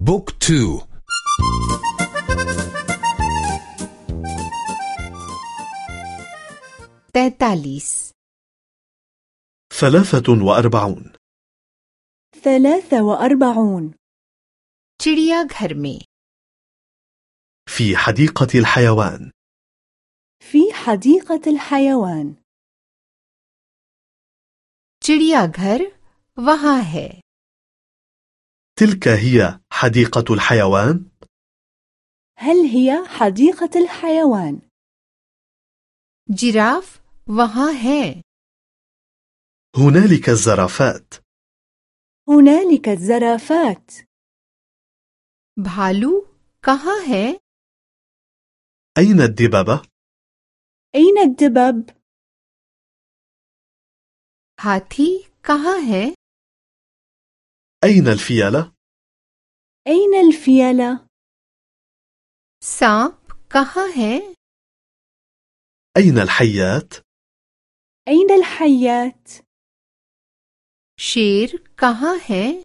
بوك تو. تتاليس ثلاثة وأربعون. ثلاثة وأربعون. چڑیا گھر في حديقة الحيوان. في حديقة الحيوان. چڑیا گھر وہاں ہے. تلك هي حديقة الحيوان هل هي حديقة الحيوان؟ जिराफ वहाँ है هنالك الزرافات هنالك الزرافات भालू कहाँ है أين الدببة؟ أين الدبب؟ हाथी कहाँ है أين الفيلة؟ أين الفيلة؟ सांप कहाँ है أين الحيات؟ أين الحيات؟ शेर कहाँ है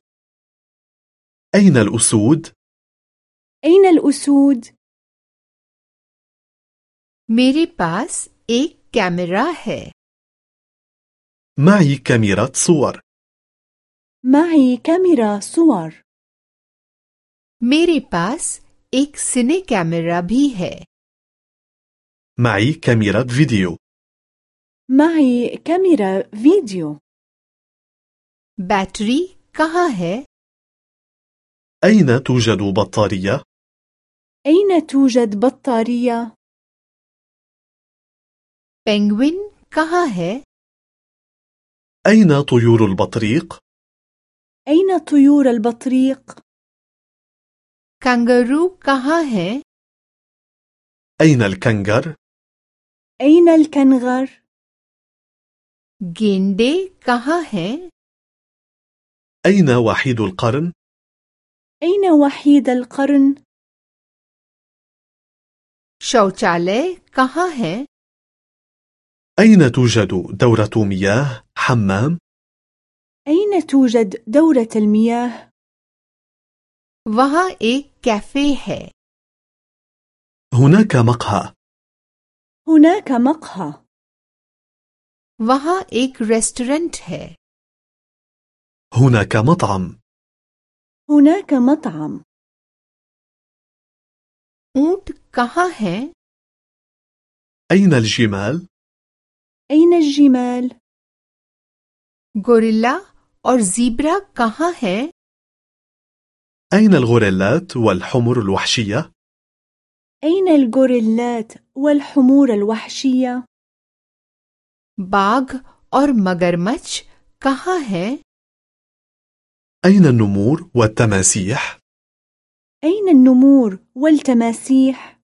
أين الأسود؟ أين الأسود؟ मेरे पास एक कैमरा है معي كاميرا صور معي كاميرا صور मेरे पास एक सिने कैमरा भी है معي كاميرا فيديو معي كاميرا فيديو बैटरी कहाँ है أين توجد بطارية؟ أين توجد بطارية؟ पेंगुइन कहाँ है أين طيور البطريق؟ أين طيور البطريق؟ कंगारू कहाँ है أين الكنغر؟ أين الكنغر؟ गेंडे कहाँ है أين وحيد القرن؟ أين وحيد القرن؟ शौचालय कहाँ है أين توجد دورة مياه حمام؟ أين توجد دورة المياه؟ वहाँ एक कैफे है هناك مقهى هناك مقهى वहाँ एक रेस्टोरेंट है هناك مطعم هناك مطعم ऊंट कहाँ है أين الجمال؟ أين الجمال؟ गोरिल्ला और जीब्रा कहाँ है أين الغوريلات والحمر الوحشية؟ أين الغوريلات والحمور الوحشية؟ बाघ और मगरमच्छ कहाँ है أين النمور والتماسيح؟ أين النمور والتماسيح؟